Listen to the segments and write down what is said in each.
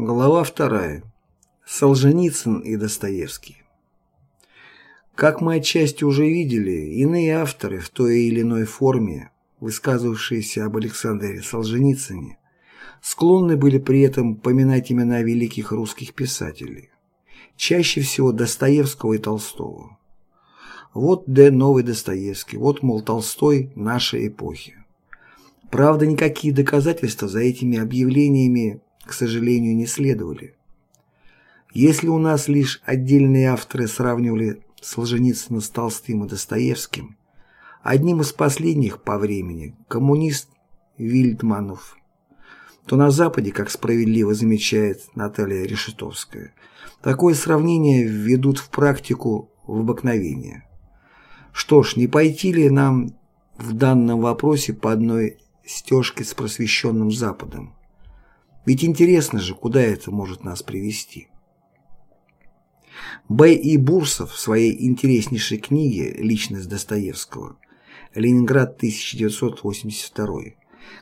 Глава вторая. Солженицын и Достоевский. Как мы отчасти уже видели, иные авторы в той или иной форме, высказывавшиеся об Александре Солженицыне, склонны были при этом поминать имена великих русских писателей, чаще всего Достоевского и Толстого. Вот Д. Новый Достоевский, вот, мол, Толстой нашей эпохи. Правда, никакие доказательства за этими объявлениями к сожалению, не следовали. Если у нас лишь отдельные авторы сравнивали Солженицына с Толстым и Достоевским, одним из последних по времени коммунист Вильдманов, то на Западе, как справедливо замечает Наталья Решетовская, такое сравнение введут в практику в обыкновение. Что ж, не пойти ли нам в данном вопросе по одной стежке с просвещенным Западом? Ведь интересно же, куда это может нас привести. Б. И. Бурсов в своей интереснейшей книге «Личность Достоевского» Ленинград 1982,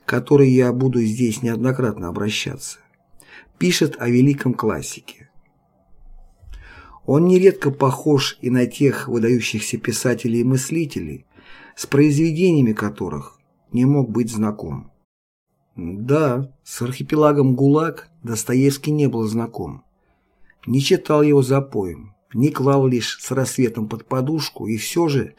к которой я буду здесь неоднократно обращаться, пишет о великом классике. Он нередко похож и на тех выдающихся писателей и мыслителей, с произведениями которых не мог быть знаком. Да, с архипелагом ГУЛАГ Достоевский не был знаком. Не читал его за поем, не клал лишь с рассветом под подушку, и все же,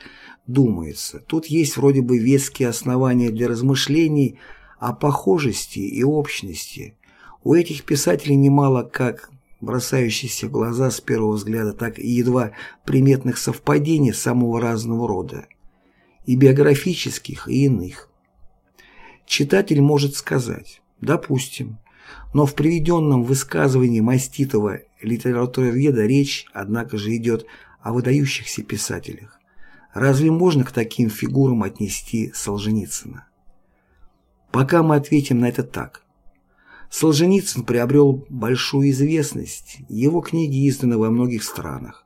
думается, тут есть вроде бы веские основания для размышлений о похожести и общности. У этих писателей немало как бросающихся в глаза с первого взгляда, так и едва приметных совпадений самого разного рода, и биографических, и иных. Читатель может сказать «допустим», но в приведенном высказывании маститого литературоведа речь, однако же, идет о выдающихся писателях. Разве можно к таким фигурам отнести Солженицына? Пока мы ответим на это так. Солженицын приобрел большую известность, его книги изданы во многих странах.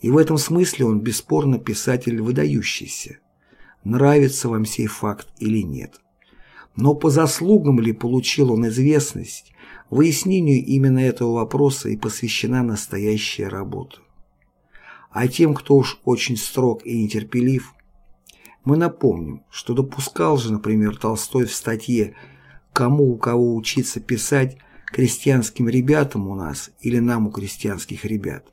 И в этом смысле он бесспорно писатель выдающийся. Нравится вам сей факт или нет. Но по заслугам ли получил он известность, выяснению именно этого вопроса и посвящена настоящая работа. А тем, кто уж очень строг и нетерпелив, мы напомним, что допускал же, например, Толстой в статье «Кому у кого учиться писать крестьянским ребятам у нас или нам у крестьянских ребят»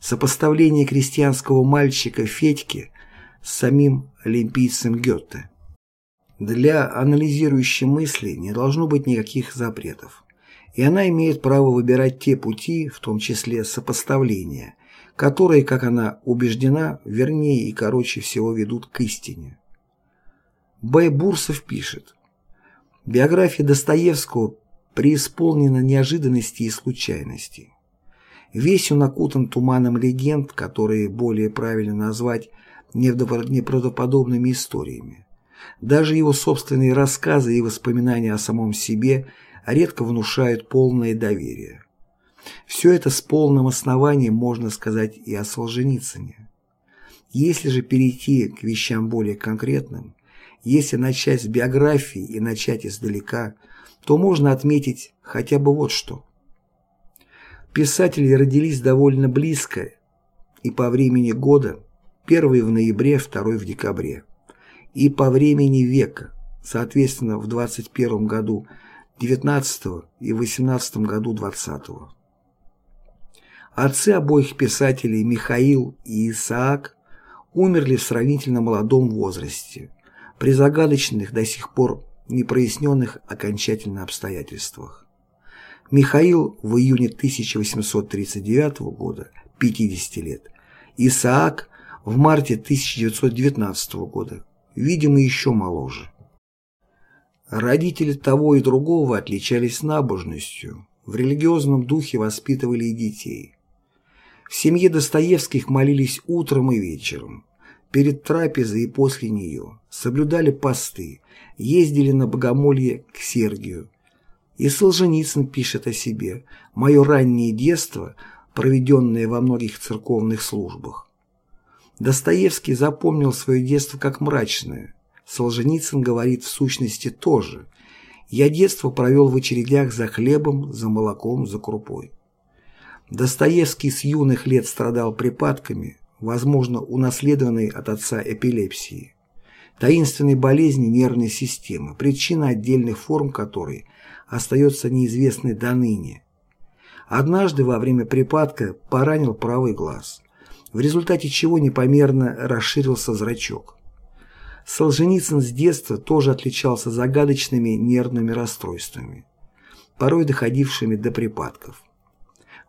сопоставление крестьянского мальчика Федьки с самим олимпийцем Гёте. Для анализирующей мысли не должно быть никаких запретов, и она имеет право выбирать те пути, в том числе сопоставления, которые, как она убеждена, вернее и короче всего ведут к истине. Б. Бурсов пишет, «Биография Достоевского преисполнена неожиданностей и случайностей. Весь он окутан туманом легенд, которые более правильно назвать неправдоподобными историями. Даже его собственные рассказы и воспоминания о самом себе редко внушают полное доверие. Все это с полным основанием можно сказать и о Солженицыне. Если же перейти к вещам более конкретным, если начать с биографии и начать издалека, то можно отметить хотя бы вот что. Писатели родились довольно близко и по времени года, первый в ноябре, второй в декабре и по времени века, соответственно, в 21 году 19 и 18 году 20 -го. Отцы обоих писателей Михаил и Исаак умерли в сравнительно молодом возрасте, при загадочных до сих пор непроясненных окончательно обстоятельствах. Михаил в июне 1839 года, 50 лет, Исаак в марте 1919 года, видимо, еще моложе. Родители того и другого отличались набожностью, в религиозном духе воспитывали и детей. В семье Достоевских молились утром и вечером, перед трапезой и после нее, соблюдали посты, ездили на богомолье к Сергию. И Солженицын пишет о себе «Мое раннее детство, проведенное во многих церковных службах, Достоевский запомнил свое детство как мрачное. Солженицын говорит в сущности тоже. Я детство провел в очередях за хлебом, за молоком, за крупой. Достоевский с юных лет страдал припадками, возможно, унаследованной от отца эпилепсии, таинственной болезни нервной системы, причина отдельных форм которой остается неизвестной до ныне. Однажды во время припадка поранил правый глаз, в результате чего непомерно расширился зрачок. Солженицын с детства тоже отличался загадочными нервными расстройствами, порой доходившими до припадков.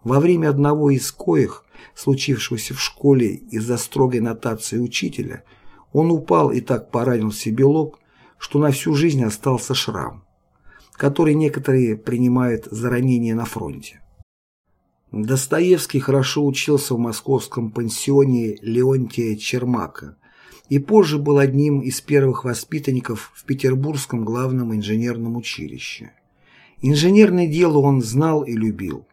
Во время одного из коих, случившегося в школе из-за строгой нотации учителя, он упал и так поранил себе лоб, что на всю жизнь остался шрам, который некоторые принимают за ранение на фронте. Достоевский хорошо учился в московском пансионе Леонтия Чермака и позже был одним из первых воспитанников в Петербургском главном инженерном училище. Инженерное дело он знал и любил.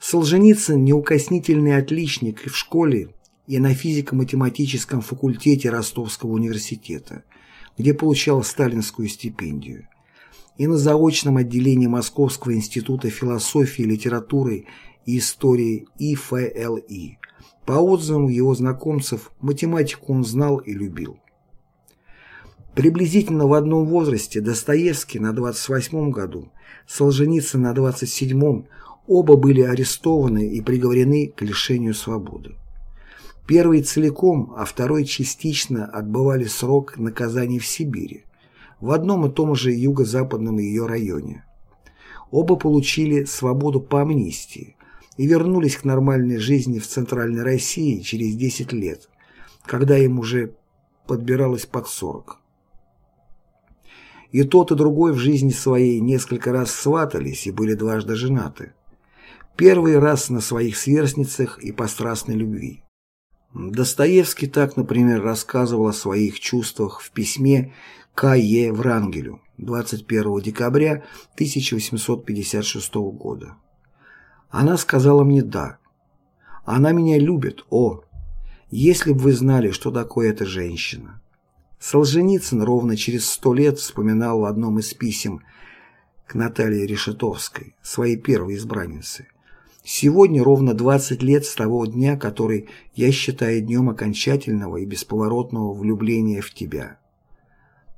Солженицын – неукоснительный отличник и в школе, и на физико-математическом факультете Ростовского университета, где получал сталинскую стипендию, и на заочном отделении Московского института философии, литературы и истории ИФЛИ. По отзывам его знакомцев, математику он знал и любил. Приблизительно в одном возрасте Достоевский на 28 году, Солженицын на 27 оба были арестованы и приговорены к лишению свободы. Первый целиком, а второй частично отбывали срок наказания в Сибири, в одном и том же юго-западном ее районе. Оба получили свободу по амнистии, и вернулись к нормальной жизни в Центральной России через 10 лет, когда им уже подбиралось под 40. И тот, и другой в жизни своей несколько раз сватались и были дважды женаты. Первый раз на своих сверстницах и по страстной любви. Достоевский так, например, рассказывал о своих чувствах в письме К. Е. Врангелю 21 декабря 1856 года. Она сказала мне «да». Она меня любит, о! Если бы вы знали, что такое эта женщина. Солженицын ровно через сто лет вспоминал в одном из писем к Наталье Решетовской, своей первой избраннице. Сегодня ровно 20 лет с того дня, который я считаю днем окончательного и бесповоротного влюбления в тебя.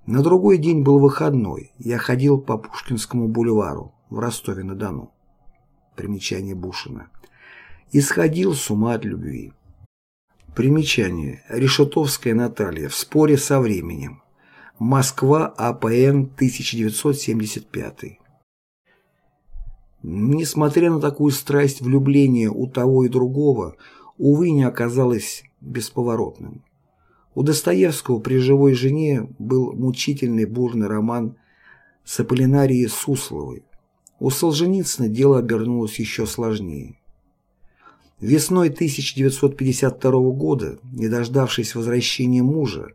На другой день был выходной, я ходил по Пушкинскому бульвару в Ростове-на-Дону примечание Бушина, исходил с ума от любви. Примечание. Решетовская Наталья в споре со временем. Москва, АПН, 1975. Несмотря на такую страсть влюбления у того и другого, увы, не оказалось бесповоротным. У Достоевского при живой жене был мучительный бурный роман с Аполлинарией Сусловой, у Солженицына дело обернулось еще сложнее. Весной 1952 года, не дождавшись возвращения мужа,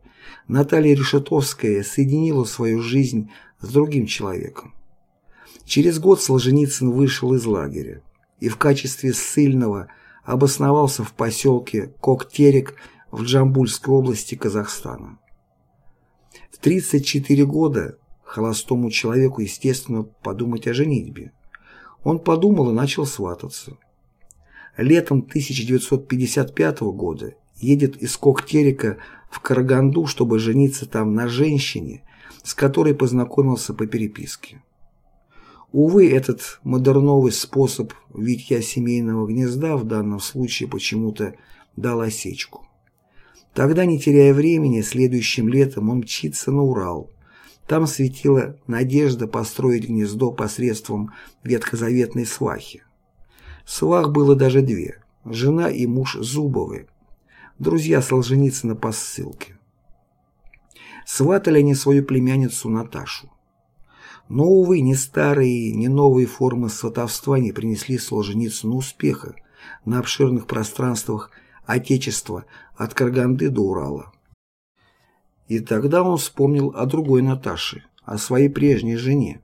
Наталья Решетовская соединила свою жизнь с другим человеком. Через год Солженицын вышел из лагеря и в качестве ссыльного обосновался в поселке Коктерек в Джамбульской области Казахстана. В 34 года Холостому человеку, естественно, подумать о женитьбе. Он подумал и начал свататься. Летом 1955 года едет из Коктерика в Караганду, чтобы жениться там на женщине, с которой познакомился по переписке. Увы, этот модерновый способ витья семейного гнезда в данном случае почему-то дал осечку. Тогда, не теряя времени, следующим летом он мчится на Урал, там светила надежда построить гнездо посредством ветхозаветной свахи. Свах было даже две – жена и муж Зубовы, друзья Солженицына по ссылке. Сватали они свою племянницу Наташу. Но, увы, ни старые, ни новые формы сватовства не принесли Солженицыну успеха на обширных пространствах Отечества от Карганды до Урала. И тогда он вспомнил о другой Наташе, о своей прежней жене.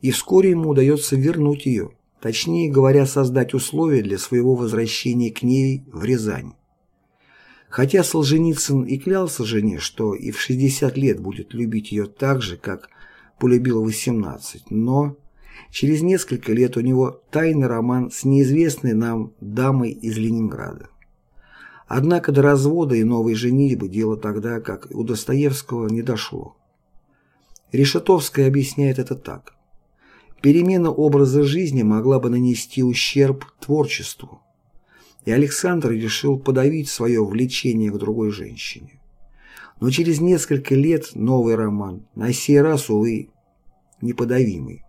И вскоре ему удается вернуть ее, точнее говоря, создать условия для своего возвращения к ней в Рязань. Хотя Солженицын и клялся жене, что и в 60 лет будет любить ее так же, как полюбил 18, но через несколько лет у него тайный роман с неизвестной нам дамой из Ленинграда. Однако до развода и новой женитьбы дело тогда, как у Достоевского, не дошло. Решетовская объясняет это так. Перемена образа жизни могла бы нанести ущерб творчеству, и Александр решил подавить свое влечение к другой женщине. Но через несколько лет новый роман, на сей раз, увы, неподавимый.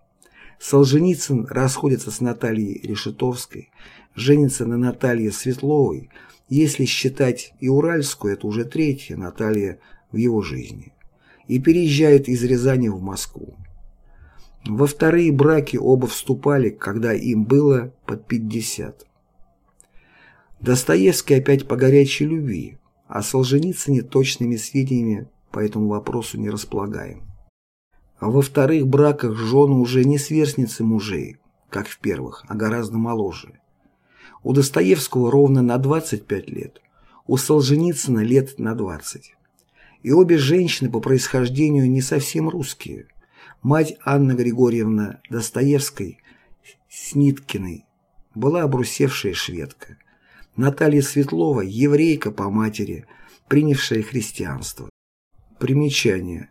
Солженицын расходится с Натальей Решетовской, женится на Наталье Светловой, если считать и Уральскую, это уже третья Наталья в его жизни, и переезжает из Рязани в Москву. Во вторые браки оба вступали, когда им было под 50. Достоевский опять по горячей любви, а Солженицыне точными сведениями по этому вопросу не располагаем. А во вторых браках жены уже не сверстницы мужей, как в первых, а гораздо моложе. У Достоевского ровно на 25 лет, у Солженицына лет на 20. И обе женщины по происхождению не совсем русские. Мать Анна Григорьевна Достоевской, Сниткиной, была обрусевшая шведка. Наталья Светлова – еврейка по матери, принявшая христианство. Примечание.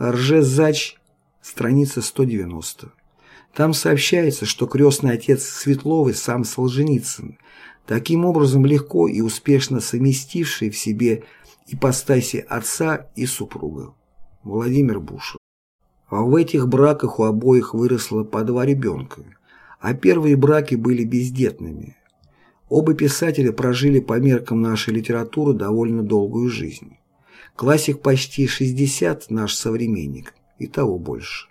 Ржезач, страница 190. Там сообщается, что крестный отец Светловой сам Солженицын, таким образом легко и успешно совместивший в себе ипостаси отца и супруга. Владимир Бушев. А в этих браках у обоих выросло по два ребенка, а первые браки были бездетными. Оба писателя прожили по меркам нашей литературы довольно долгую жизнь. Классик почти 60, наш современник, и того больше.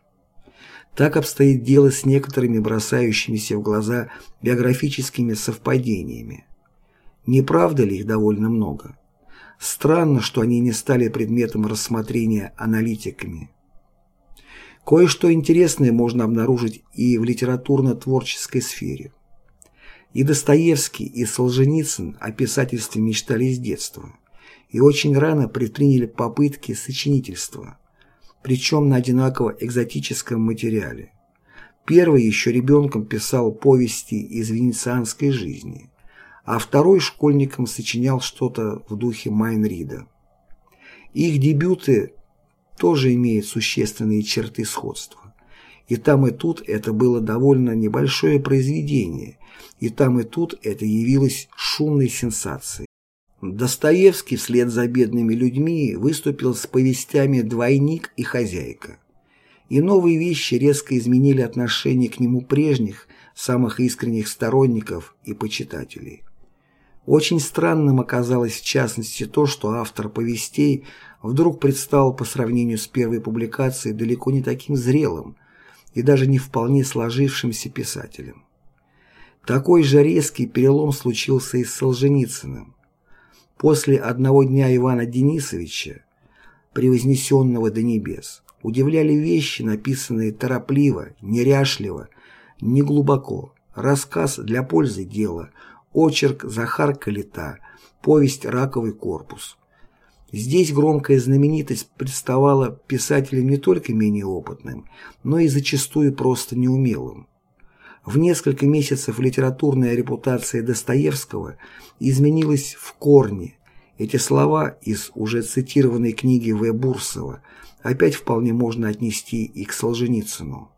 Так обстоит дело с некоторыми бросающимися в глаза биографическими совпадениями. Не правда ли их довольно много? Странно, что они не стали предметом рассмотрения аналитиками. Кое-что интересное можно обнаружить и в литературно-творческой сфере. И Достоевский, и Солженицын о писательстве мечтали с детства, и очень рано предприняли попытки сочинительства, причем на одинаково экзотическом материале. Первый еще ребенком писал повести из венецианской жизни, а второй школьником сочинял что-то в духе Майнрида. Их дебюты тоже имеют существенные черты сходства. И там и тут это было довольно небольшое произведение, и там и тут это явилось шумной сенсацией. Достоевский вслед за бедными людьми выступил с повестями «Двойник» и «Хозяйка». И новые вещи резко изменили отношение к нему прежних, самых искренних сторонников и почитателей. Очень странным оказалось в частности то, что автор повестей вдруг предстал по сравнению с первой публикацией далеко не таким зрелым, и даже не вполне сложившимся писателем. Такой же резкий перелом случился и с Солженицыным. После одного дня Ивана Денисовича, превознесенного до небес, удивляли вещи, написанные торопливо, неряшливо, неглубоко, рассказ для пользы дела, очерк Захар Калита, повесть «Раковый корпус». Здесь громкая знаменитость представала писателем не только менее опытным, но и зачастую просто неумелым. В несколько месяцев литературная репутация Достоевского изменилась в корне. Эти слова из уже цитированной книги В. Бурсова опять вполне можно отнести и к Солженицыну.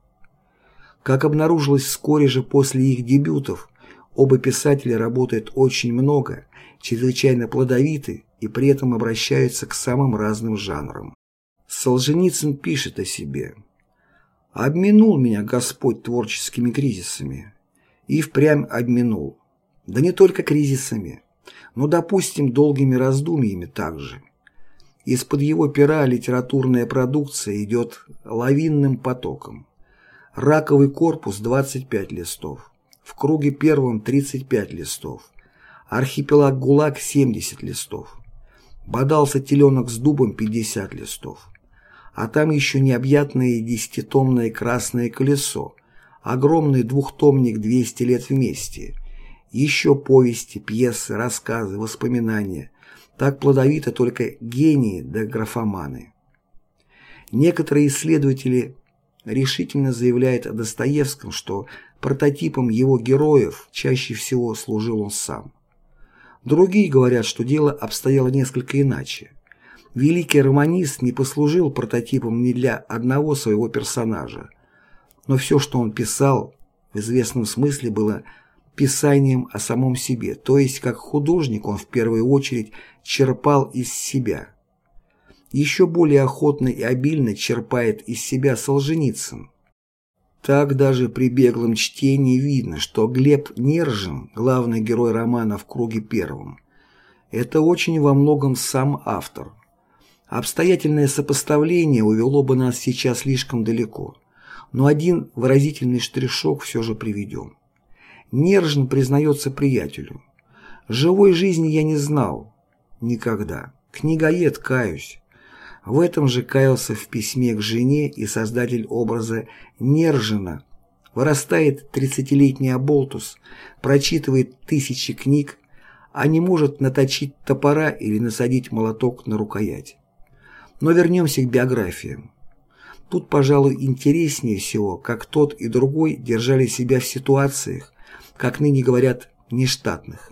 Как обнаружилось вскоре же после их дебютов, оба писателя работают очень много, чрезвычайно плодовиты и при этом обращаются к самым разным жанрам. Солженицын пишет о себе. «Обминул меня Господь творческими кризисами». И впрямь обминул. Да не только кризисами, но, допустим, долгими раздумьями также. Из-под его пера литературная продукция идет лавинным потоком. Раковый корпус 25 листов, в круге первом 35 листов, архипелаг ГУЛАГ 70 листов. Бодался теленок с дубом 50 листов. А там еще необъятное десятитомное красное колесо, огромный двухтомник 200 лет вместе, еще повести, пьесы, рассказы, воспоминания. Так плодовито только гении да графоманы. Некоторые исследователи решительно заявляет о Достоевском, что прототипом его героев чаще всего служил он сам. Другие говорят, что дело обстояло несколько иначе. Великий романист не послужил прототипом ни для одного своего персонажа, но все, что он писал, в известном смысле было писанием о самом себе, то есть как художник он в первую очередь черпал из себя. Еще более охотно и обильно черпает из себя Солженицын. Так даже при беглом чтении видно, что Глеб Нержин, главный герой романа «В круге первом», это очень во многом сам автор. Обстоятельное сопоставление увело бы нас сейчас слишком далеко, но один выразительный штришок все же приведем. Нержин признается приятелю. «Живой жизни я не знал. Никогда. Книгоед, каюсь. В этом же каялся в письме к жене и создатель образа Нержина. Вырастает тридцатилетний оболтус, прочитывает тысячи книг, а не может наточить топора или насадить молоток на рукоять. Но вернемся к биографиям. Тут, пожалуй, интереснее всего, как тот и другой держали себя в ситуациях, как ныне говорят, нештатных.